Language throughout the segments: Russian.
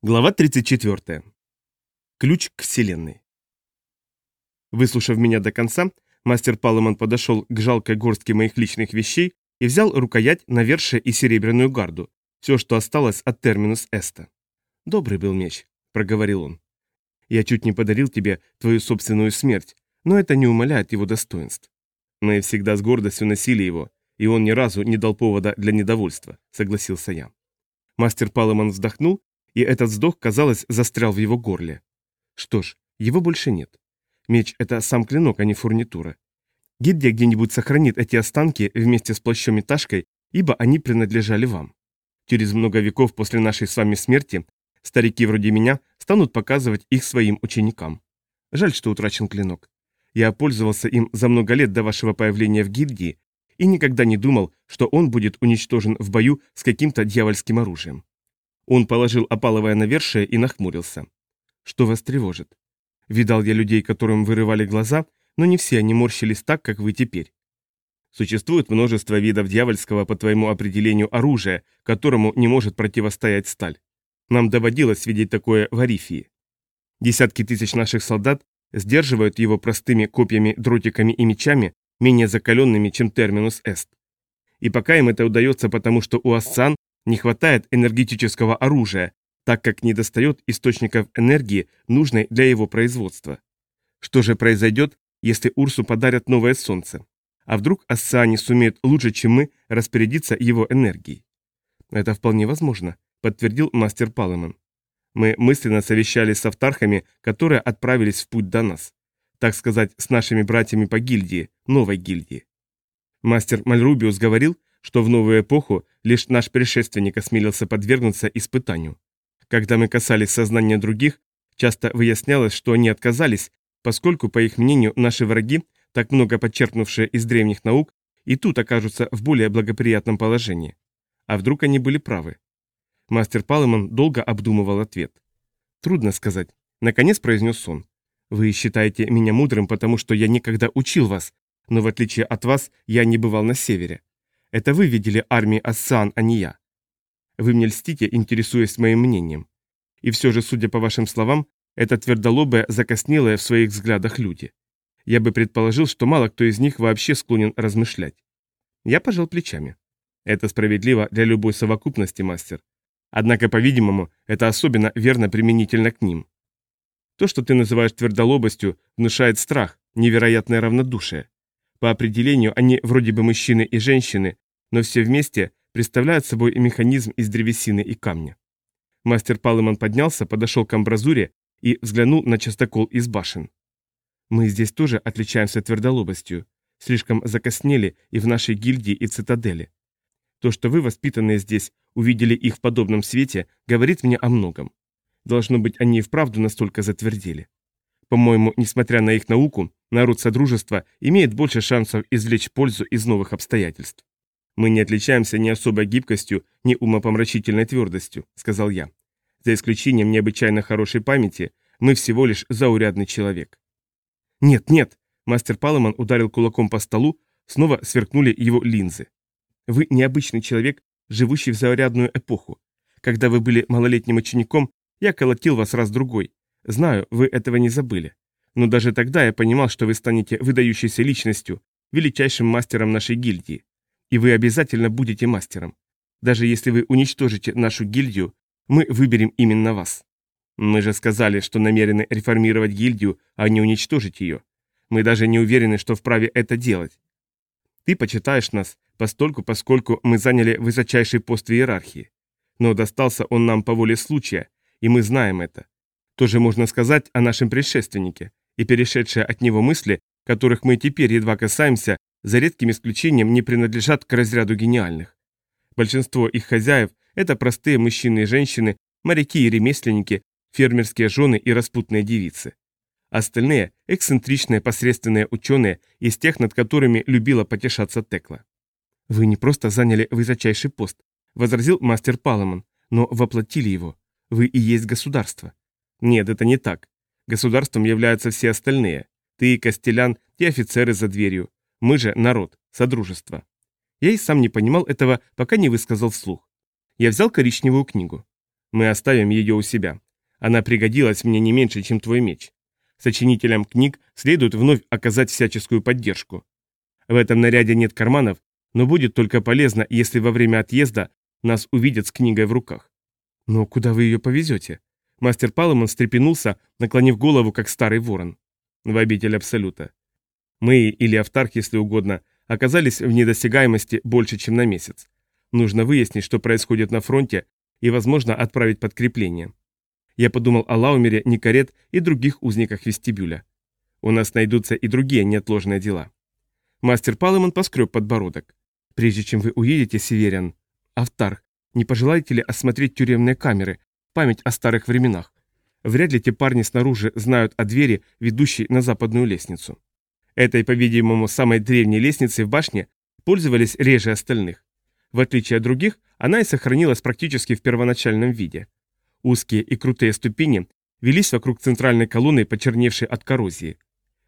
Глава 34. Ключ к Вселенной. Выслушав меня до конца, мастер Паломан подошел к жалкой горстке моих личных вещей и взял рукоять, навершие и серебряную гарду, все, что осталось от терминус эста. «Добрый был меч», — проговорил он. «Я чуть не подарил тебе твою собственную смерть, но это не умаляет его достоинств. Мы всегда с гордостью носили его, и он ни разу не дал повода для недовольства», — согласился я. Мастер Паломан вздохнул и этот вздох, казалось, застрял в его горле. Что ж, его больше нет. Меч — это сам клинок, а не фурнитура. Гильдия где-нибудь сохранит эти останки вместе с плащом и ташкой, ибо они принадлежали вам. Через много веков после нашей с вами смерти старики вроде меня станут показывать их своим ученикам. Жаль, что утрачен клинок. Я пользовался им за много лет до вашего появления в гильдии и никогда не думал, что он будет уничтожен в бою с каким-то дьявольским оружием. Он положил опаловое навершие и нахмурился. Что вас тревожит? Видал я людей, которым вырывали глаза, но не все они морщились так, как вы теперь. Существует множество видов дьявольского по твоему определению оружия, которому не может противостоять сталь. Нам доводилось видеть такое в Арифии. Десятки тысяч наших солдат сдерживают его простыми копьями, дротиками и мечами, менее закаленными, чем терминус эст. И пока им это удается потому, что у Ассан не хватает энергетического оружия, так как недостает источников энергии, нужной для его производства. Что же произойдет, если Урсу подарят новое солнце? А вдруг Ассани сумеет лучше, чем мы, распорядиться его энергией? Это вполне возможно, подтвердил мастер Палеман. Мы мысленно совещались с автархами, которые отправились в путь до нас. Так сказать, с нашими братьями по гильдии, новой гильдии. Мастер Мальрубиус говорил, что в новую эпоху лишь наш предшественник осмелился подвергнуться испытанию. Когда мы касались сознания других, часто выяснялось, что они отказались, поскольку, по их мнению, наши враги, так много подчеркнувшие из древних наук, и тут окажутся в более благоприятном положении. А вдруг они были правы? Мастер Палеман долго обдумывал ответ. «Трудно сказать», — наконец произнес он. «Вы считаете меня мудрым, потому что я никогда учил вас, но в отличие от вас я не бывал на севере. Это вы видели армии Ассан, а не я. Вы мне льстите, интересуясь моим мнением. И все же, судя по вашим словам, это твердолобые, закоснелые в своих взглядах люди. Я бы предположил, что мало кто из них вообще склонен размышлять. Я пожал плечами. Это справедливо для любой совокупности, мастер. Однако, по-видимому, это особенно верно применительно к ним. То, что ты называешь твердолобостью, внушает страх, невероятное равнодушие. По определению они вроде бы мужчины и женщины, но все вместе представляют собой механизм из древесины и камня. Мастер Палеман поднялся, подошел к амбразуре и взглянул на частокол из башен. Мы здесь тоже отличаемся твердолобостью, слишком закоснели и в нашей гильдии и цитадели. То, что вы, воспитанные здесь, увидели их в подобном свете, говорит мне о многом. Должно быть, они и вправду настолько затвердели. По-моему, несмотря на их науку, народ Содружества имеет больше шансов извлечь пользу из новых обстоятельств. «Мы не отличаемся ни особой гибкостью, ни умопомрачительной твердостью», — сказал я. «За исключением необычайно хорошей памяти, мы всего лишь заурядный человек». «Нет, нет!» — мастер Паломан ударил кулаком по столу, снова сверкнули его линзы. «Вы необычный человек, живущий в заурядную эпоху. Когда вы были малолетним учеником, я колотил вас раз-другой, Знаю, вы этого не забыли. Но даже тогда я понимал, что вы станете выдающейся личностью, величайшим мастером нашей гильдии. И вы обязательно будете мастером. Даже если вы уничтожите нашу гильдию, мы выберем именно вас. Мы же сказали, что намерены реформировать гильдию, а не уничтожить ее. Мы даже не уверены, что вправе это делать. Ты почитаешь нас, постольку, поскольку мы заняли высочайший пост в иерархии. Но достался он нам по воле случая, и мы знаем это. Тоже можно сказать о нашем предшественнике, и перешедшие от него мысли, которых мы теперь едва касаемся, за редким исключением не принадлежат к разряду гениальных. Большинство их хозяев – это простые мужчины и женщины, моряки и ремесленники, фермерские жены и распутные девицы. Остальные – эксцентричные посредственные ученые из тех, над которыми любила потешаться Текла. «Вы не просто заняли высочайший пост», – возразил мастер Паламон, – «но воплотили его. Вы и есть государство. Нет, это не так. Государством являются все остальные. Ты, Костелян, и офицеры за дверью. Мы же народ, содружество. Я и сам не понимал этого, пока не высказал вслух. Я взял коричневую книгу. Мы оставим ее у себя. Она пригодилась мне не меньше, чем твой меч. Сочинителям книг следует вновь оказать всяческую поддержку. В этом наряде нет карманов, но будет только полезно, если во время отъезда нас увидят с книгой в руках. Но куда вы ее повезете? Мастер Паломон встрепенулся, наклонив голову, как старый ворон. В обитель Абсолюта. Мы, или Автарх, если угодно, оказались в недосягаемости больше, чем на месяц. Нужно выяснить, что происходит на фронте, и, возможно, отправить подкрепление. Я подумал о Лаумере, Никарет и других узниках вестибюля. У нас найдутся и другие неотложные дела. Мастер Палемон поскреб подбородок. Прежде чем вы уедете, Северян, Автарх, не пожелаете ли осмотреть тюремные камеры, память о старых временах? Вряд ли те парни снаружи знают о двери, ведущей на западную лестницу. Этой, по-видимому, самой древней лестницей в башне пользовались реже остальных. В отличие от других, она и сохранилась практически в первоначальном виде. Узкие и крутые ступени велись вокруг центральной колонны, почерневшей от коррозии.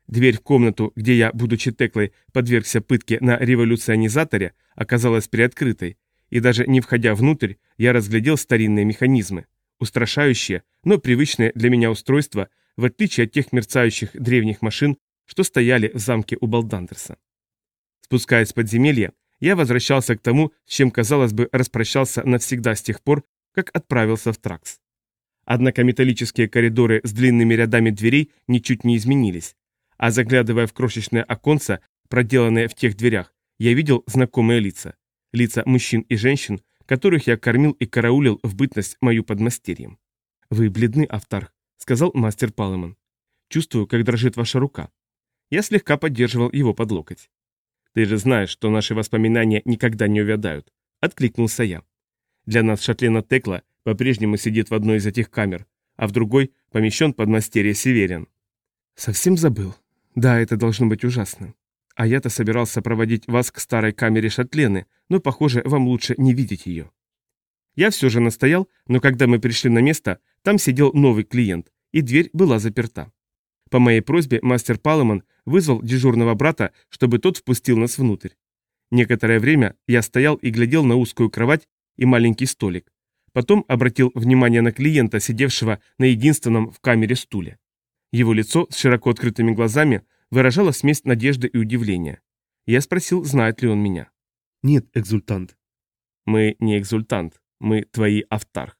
Дверь в комнату, где я, будучи Теклой, подвергся пытке на революционизаторе, оказалась приоткрытой, и даже не входя внутрь, я разглядел старинные механизмы, устрашающие, но привычные для меня устройства, в отличие от тех мерцающих древних машин, что стояли в замке у Балдандерса. Спускаясь в подземелье, я возвращался к тому, с чем, казалось бы, распрощался навсегда с тех пор, как отправился в Тракс. Однако металлические коридоры с длинными рядами дверей ничуть не изменились, а заглядывая в крошечное оконце, проделанное в тех дверях, я видел знакомые лица. Лица мужчин и женщин, которых я кормил и караулил в бытность мою подмастерьем. «Вы бледны, Автарх», — сказал мастер Палемон. «Чувствую, как дрожит ваша рука». Я слегка поддерживал его под локоть. «Ты же знаешь, что наши воспоминания никогда не увядают», — откликнулся я. Для нас Шатлена Текла по-прежнему сидит в одной из этих камер, а в другой помещен под мастерье Северин. Совсем забыл. Да, это должно быть ужасно. А я-то собирался проводить вас к старой камере Шатлены, но, похоже, вам лучше не видеть ее. Я все же настоял, но когда мы пришли на место, там сидел новый клиент, и дверь была заперта. По моей просьбе мастер Палемон вызвал дежурного брата, чтобы тот впустил нас внутрь. Некоторое время я стоял и глядел на узкую кровать и маленький столик. Потом обратил внимание на клиента, сидевшего на единственном в камере стуле. Его лицо с широко открытыми глазами выражало смесь надежды и удивления. Я спросил, знает ли он меня. «Нет, экзультант». «Мы не экзультант, мы твои автарх.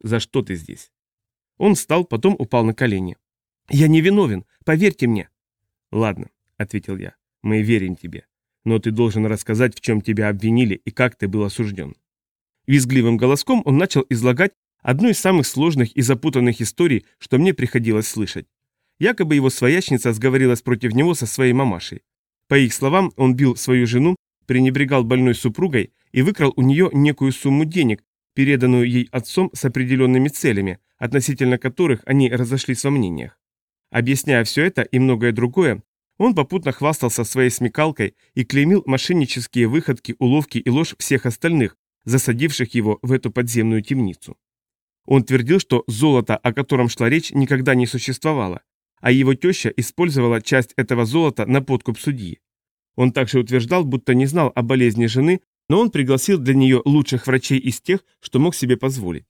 За что ты здесь?» Он встал, потом упал на колени. «Я не виновен, поверьте мне». «Ладно», — ответил я, — «мы верим тебе. Но ты должен рассказать, в чем тебя обвинили и как ты был осужден». Визгливым голоском он начал излагать одну из самых сложных и запутанных историй, что мне приходилось слышать. Якобы его своячница сговорилась против него со своей мамашей. По их словам, он бил свою жену, пренебрегал больной супругой и выкрал у нее некую сумму денег, переданную ей отцом с определенными целями, относительно которых они разошлись во мнениях. Объясняя все это и многое другое, он попутно хвастался своей смекалкой и клеймил мошеннические выходки, уловки и ложь всех остальных, засадивших его в эту подземную темницу. Он твердил, что золото, о котором шла речь, никогда не существовало, а его теща использовала часть этого золота на подкуп судьи. Он также утверждал, будто не знал о болезни жены, но он пригласил для нее лучших врачей из тех, что мог себе позволить.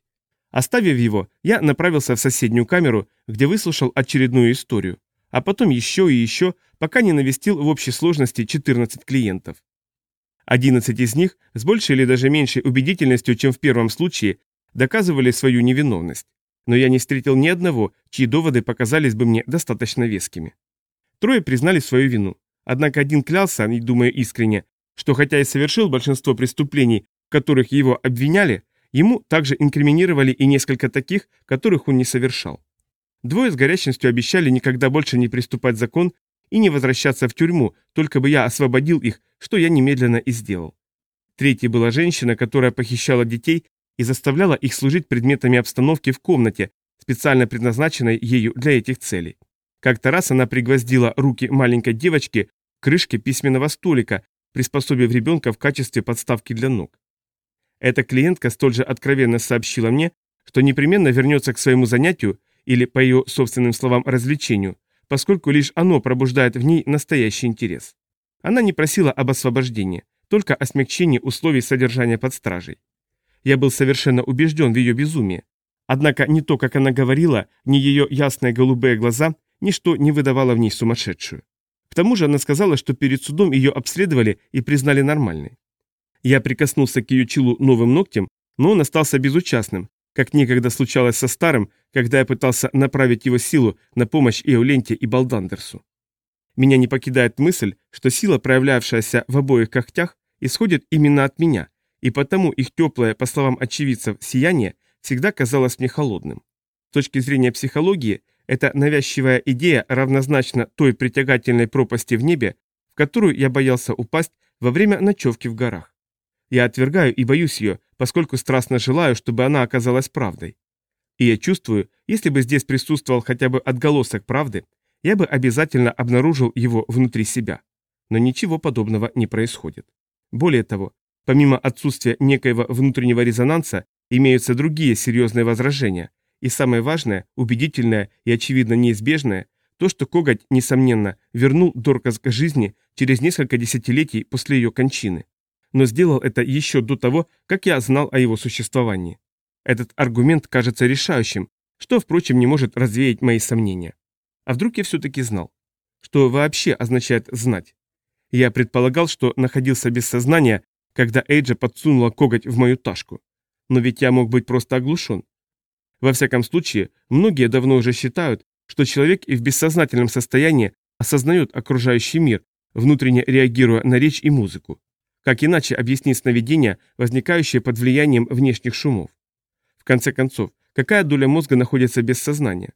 Оставив его, я направился в соседнюю камеру, где выслушал очередную историю, а потом еще и еще, пока не навестил в общей сложности 14 клиентов. 11 из них с большей или даже меньшей убедительностью, чем в первом случае, доказывали свою невиновность. Но я не встретил ни одного, чьи доводы показались бы мне достаточно вескими. Трое признали свою вину. Однако один клялся, и думаю искренне, что хотя и совершил большинство преступлений, в которых его обвиняли, ему также инкриминировали и несколько таких, которых он не совершал. Двое с горячностью обещали никогда больше не приступать закон и не возвращаться в тюрьму, только бы я освободил их, что я немедленно и сделал. Третьей была женщина, которая похищала детей и заставляла их служить предметами обстановки в комнате, специально предназначенной ею для этих целей. Как-то раз она пригвоздила руки маленькой девочки к крышке письменного столика, приспособив ребенка в качестве подставки для ног. Эта клиентка столь же откровенно сообщила мне, что непременно вернется к своему занятию или, по ее собственным словам, развлечению, поскольку лишь оно пробуждает в ней настоящий интерес. Она не просила об освобождении, только о смягчении условий содержания под стражей. Я был совершенно убежден в ее безумии, Однако ни то, как она говорила, ни ее ясные голубые глаза, ничто не выдавало в ней сумасшедшую. К тому же она сказала, что перед судом ее обследовали и признали нормальной. Я прикоснулся к ее челу новым ногтем, но он остался безучастным, как некогда случалось со старым, когда я пытался направить его силу на помощь Иоленте и Балдандерсу. Меня не покидает мысль, что сила, проявлявшаяся в обоих когтях, исходит именно от меня, и потому их теплое, по словам очевидцев, сияние всегда казалось мне холодным. С точки зрения психологии, эта навязчивая идея равнозначна той притягательной пропасти в небе, в которую я боялся упасть во время ночевки в горах. Я отвергаю и боюсь ее, поскольку страстно желаю, чтобы она оказалась правдой. И я чувствую, если бы здесь присутствовал хотя бы отголосок правды, я бы обязательно обнаружил его внутри себя. Но ничего подобного не происходит. Более того, помимо отсутствия некоего внутреннего резонанса, имеются другие серьезные возражения, и самое важное, убедительное и очевидно неизбежное, то, что коготь, несомненно, вернул Доркас к жизни через несколько десятилетий после ее кончины. Но сделал это еще до того, как я знал о его существовании. Этот аргумент кажется решающим, что, впрочем, не может развеять мои сомнения. А вдруг я все-таки знал? Что вообще означает «знать»? Я предполагал, что находился без сознания, когда Эйджа подсунула коготь в мою ташку. Но ведь я мог быть просто оглушен. Во всяком случае, многие давно уже считают, что человек и в бессознательном состоянии осознает окружающий мир, внутренне реагируя на речь и музыку. Как иначе объяснить сновидения, возникающие под влиянием внешних шумов? В конце концов, какая доля мозга находится без сознания?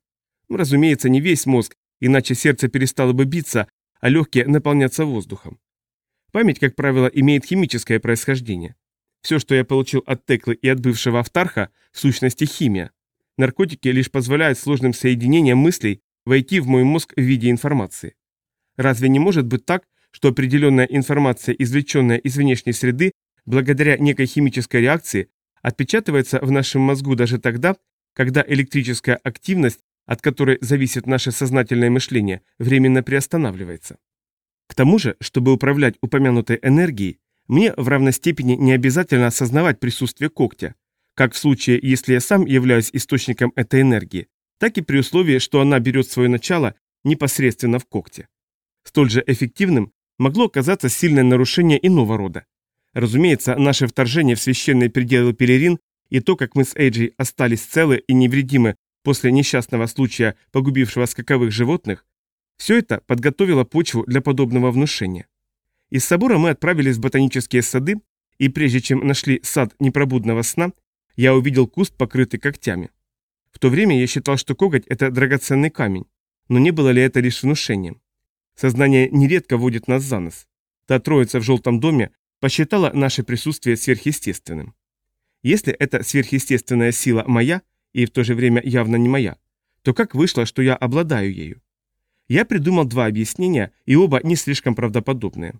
Ну, разумеется, не весь мозг, иначе сердце перестало бы биться, а легкие наполняться воздухом. Память, как правило, имеет химическое происхождение. Все, что я получил от Теклы и от бывшего Автарха, в сущности химия. Наркотики лишь позволяют сложным соединениям мыслей войти в мой мозг в виде информации. Разве не может быть так, что определенная информация, извлеченная из внешней среды, благодаря некой химической реакции, отпечатывается в нашем мозгу даже тогда, когда электрическая активность, от которой зависит наше сознательное мышление, временно приостанавливается. К тому же, чтобы управлять упомянутой энергией, мне в равной степени не обязательно осознавать присутствие когтя, как в случае, если я сам являюсь источником этой энергии, так и при условии, что она берет свое начало непосредственно в когте. Столь же эффективным могло оказаться сильное нарушение иного рода. Разумеется, наше вторжение в священные пределы Пелерин и то, как мы с Эйджей остались целы и невредимы после несчастного случая, погубившего скаковых животных, все это подготовило почву для подобного внушения. Из собора мы отправились в ботанические сады, и прежде чем нашли сад непробудного сна, я увидел куст, покрытый когтями. В то время я считал, что коготь – это драгоценный камень, но не было ли это лишь внушением? Сознание нередко водит нас за нос. Та троица в желтом доме посчитала наше присутствие сверхъестественным. Если эта сверхъестественная сила моя, и в то же время явно не моя, то как вышло, что я обладаю ею? Я придумал два объяснения, и оба не слишком правдоподобные.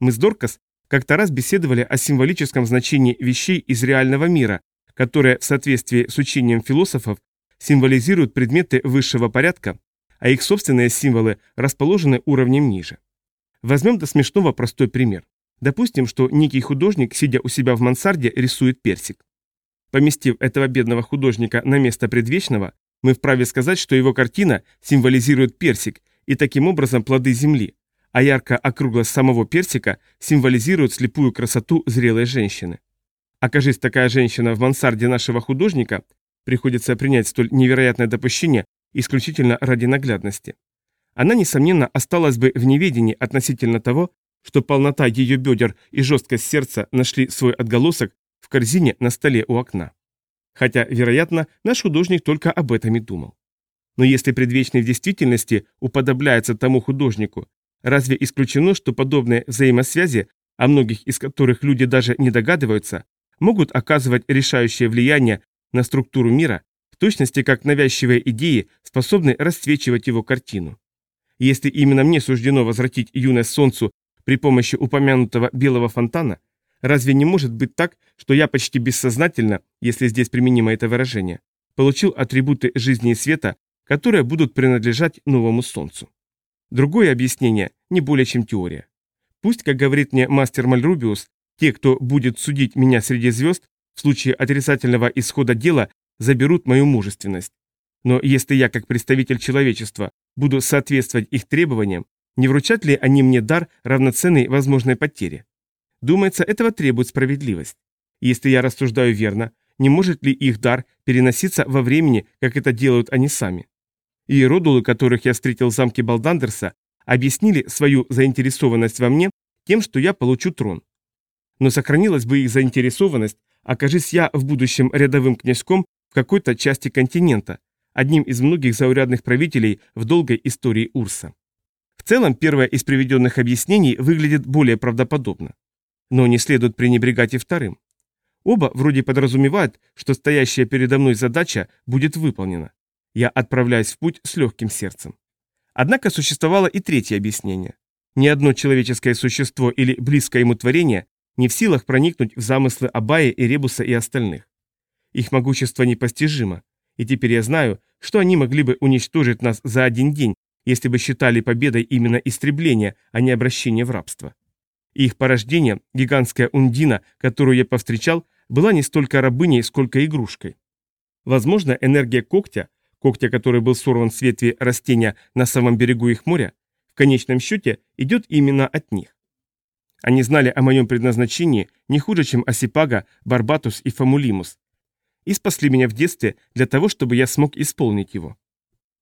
Мы с Доркас как-то раз беседовали о символическом значении вещей из реального мира, которые в соответствии с учением философов символизируют предметы высшего порядка, а их собственные символы расположены уровнем ниже. Возьмем до смешного простой пример. Допустим, что некий художник, сидя у себя в мансарде, рисует персик. Поместив этого бедного художника на место предвечного, мы вправе сказать, что его картина символизирует персик и таким образом плоды земли, а яркая округлость самого персика символизирует слепую красоту зрелой женщины. Окажись такая женщина в мансарде нашего художника, приходится принять столь невероятное допущение исключительно ради наглядности. Она, несомненно, осталась бы в неведении относительно того, что полнота ее бедер и жесткость сердца нашли свой отголосок в корзине на столе у окна. Хотя, вероятно, наш художник только об этом и думал. Но если предвечный в действительности уподобляется тому художнику, разве исключено, что подобные взаимосвязи, о многих из которых люди даже не догадываются, могут оказывать решающее влияние на структуру мира, в точности как навязчивые идеи способны расцвечивать его картину. Если именно мне суждено возвратить юность солнцу при помощи упомянутого белого фонтана, разве не может быть так, что я почти бессознательно, если здесь применимо это выражение, получил атрибуты жизни и света, которые будут принадлежать новому солнцу? Другое объяснение не более чем теория. Пусть, как говорит мне мастер Мальрубиус, те, кто будет судить меня среди звезд, в случае отрицательного исхода дела, заберут мою мужественность. Но если я, как представитель человечества, буду соответствовать их требованиям, не вручат ли они мне дар, равноценный возможной потере? Думается, этого требует справедливость. Если я рассуждаю верно, не может ли их дар переноситься во времени, как это делают они сами? И родулы, которых я встретил в замке Балдандерса, объяснили свою заинтересованность во мне тем, что я получу трон. Но сохранилась бы их заинтересованность, окажись я в будущем рядовым князьком в какой-то части континента, одним из многих заурядных правителей в долгой истории Урса. В целом, первое из приведенных объяснений выглядит более правдоподобно. Но не следует пренебрегать и вторым. Оба вроде подразумевают, что стоящая передо мной задача будет выполнена. Я отправляюсь в путь с легким сердцем. Однако существовало и третье объяснение. Ни одно человеческое существо или близкое ему творение не в силах проникнуть в замыслы Абая и Ребуса и остальных. Их могущество непостижимо, и теперь я знаю, что они могли бы уничтожить нас за один день, если бы считали победой именно истребление, а не обращение в рабство. И их порождение, гигантская ундина, которую я повстречал, была не столько рабыней, сколько игрушкой. Возможно, энергия когтя, когтя, который был сорван с ветви растения на самом берегу их моря, в конечном счете идет именно от них. Они знали о моем предназначении не хуже, чем Осипага, Барбатус и Фамулимус, и спасли меня в детстве для того, чтобы я смог исполнить его.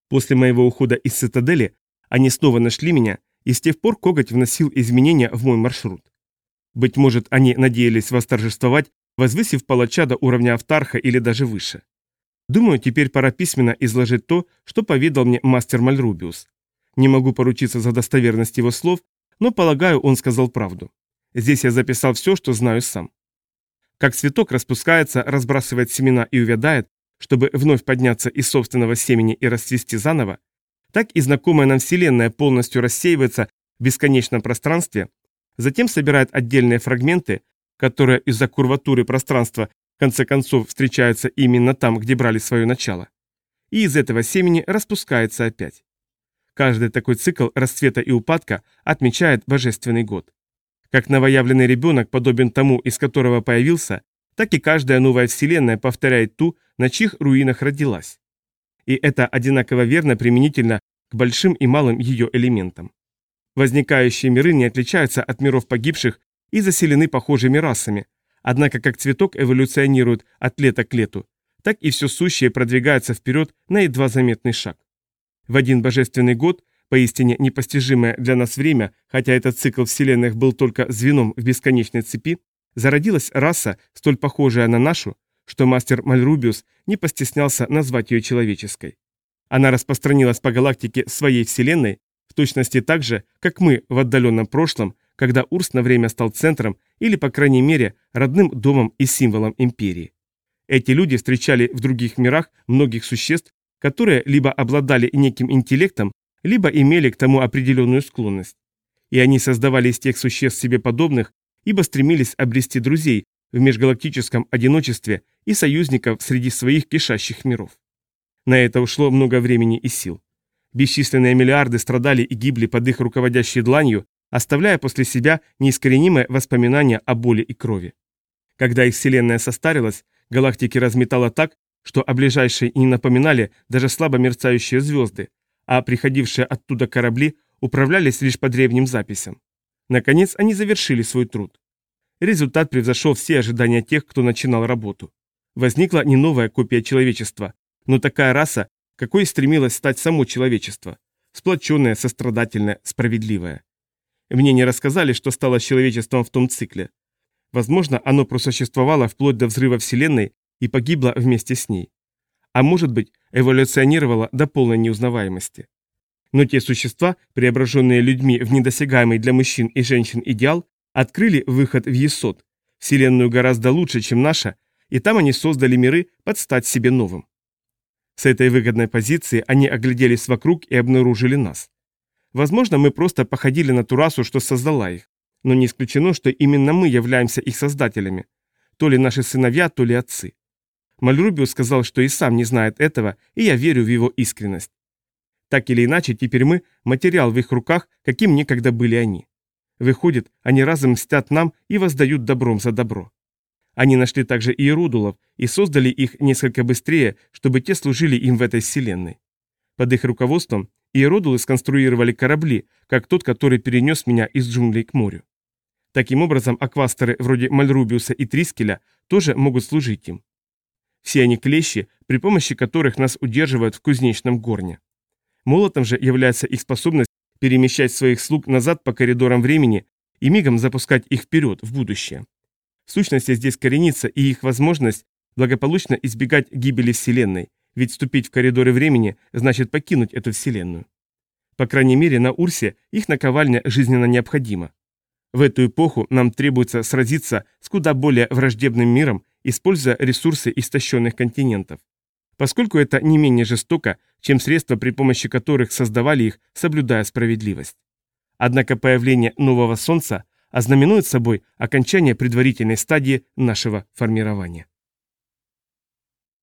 После моего ухода из цитадели они снова нашли меня, и с тех пор коготь вносил изменения в мой маршрут. Быть может, они надеялись восторжествовать возвысив палача до уровня автарха или даже выше. Думаю, теперь пора письменно изложить то, что поведал мне мастер Мальрубиус. Не могу поручиться за достоверность его слов, но, полагаю, он сказал правду. Здесь я записал все, что знаю сам. Как цветок распускается, разбрасывает семена и увядает, чтобы вновь подняться из собственного семени и расцвести заново, так и знакомая нам Вселенная полностью рассеивается в бесконечном пространстве, затем собирает отдельные фрагменты, которые из-за курватуры пространства в конце концов встречаются именно там, где брали свое начало. И из этого семени распускается опять. Каждый такой цикл расцвета и упадка отмечает божественный год. Как новоявленный ребенок подобен тому, из которого появился, так и каждая новая вселенная повторяет ту, на чьих руинах родилась. И это одинаково верно применительно к большим и малым ее элементам. Возникающие миры не отличаются от миров погибших и заселены похожими расами, однако как цветок эволюционирует от лета к лету, так и все сущее продвигается вперед на едва заметный шаг. В один божественный год, поистине непостижимое для нас время, хотя этот цикл вселенных был только звеном в бесконечной цепи, зародилась раса, столь похожая на нашу, что мастер Мальрубиус не постеснялся назвать ее человеческой. Она распространилась по галактике своей вселенной, в точности так же, как мы в отдаленном прошлом когда Урс на время стал центром или, по крайней мере, родным домом и символом империи. Эти люди встречали в других мирах многих существ, которые либо обладали неким интеллектом, либо имели к тому определенную склонность. И они создавали из тех существ себе подобных, ибо стремились обрести друзей в межгалактическом одиночестве и союзников среди своих кишащих миров. На это ушло много времени и сил. Бесчисленные миллиарды страдали и гибли под их руководящей дланью, оставляя после себя неискоренимое воспоминание о боли и крови. Когда их вселенная состарилась, галактики разметало так, что о ближайшей не напоминали даже слабо мерцающие звезды, а приходившие оттуда корабли управлялись лишь по древним записям. Наконец они завершили свой труд. Результат превзошел все ожидания тех, кто начинал работу. Возникла не новая копия человечества, но такая раса, какой стремилось стать само человечество. Сплоченное, сострадательное, справедливое. Мне не рассказали, что стало с человечеством в том цикле. Возможно, оно просуществовало вплоть до взрыва Вселенной и погибло вместе с ней. А может быть, эволюционировало до полной неузнаваемости. Но те существа, преображенные людьми в недосягаемый для мужчин и женщин идеал, открыли выход в Есод, Вселенную гораздо лучше, чем наша, и там они создали миры под стать себе новым. С этой выгодной позиции они огляделись вокруг и обнаружили нас. Возможно, мы просто походили на ту расу, что создала их. Но не исключено, что именно мы являемся их создателями. То ли наши сыновья, то ли отцы. Мальрубиус сказал, что и сам не знает этого, и я верю в его искренность. Так или иначе, теперь мы – материал в их руках, каким некогда были они. Выходит, они разом мстят нам и воздают добром за добро. Они нашли также иеродулов и создали их несколько быстрее, чтобы те служили им в этой вселенной. Под их руководством иеродулы сконструировали корабли, как тот, который перенес меня из джунглей к морю. Таким образом, аквастеры вроде Мальрубиуса и Трискеля тоже могут служить им. Все они клещи, при помощи которых нас удерживают в кузнечном горне. Молотом же является их способность перемещать своих слуг назад по коридорам времени и мигом запускать их вперед, в будущее. В сущности, здесь коренится и их возможность благополучно избегать гибели Вселенной, ведь вступить в коридоры времени значит покинуть эту Вселенную. По крайней мере, на Урсе их наковальня жизненно необходима. В эту эпоху нам требуется сразиться с куда более враждебным миром, используя ресурсы истощенных континентов. Поскольку это не менее жестоко, чем средства, при помощи которых создавали их, соблюдая справедливость. Однако появление нового Солнца ознаменует собой окончание предварительной стадии нашего формирования.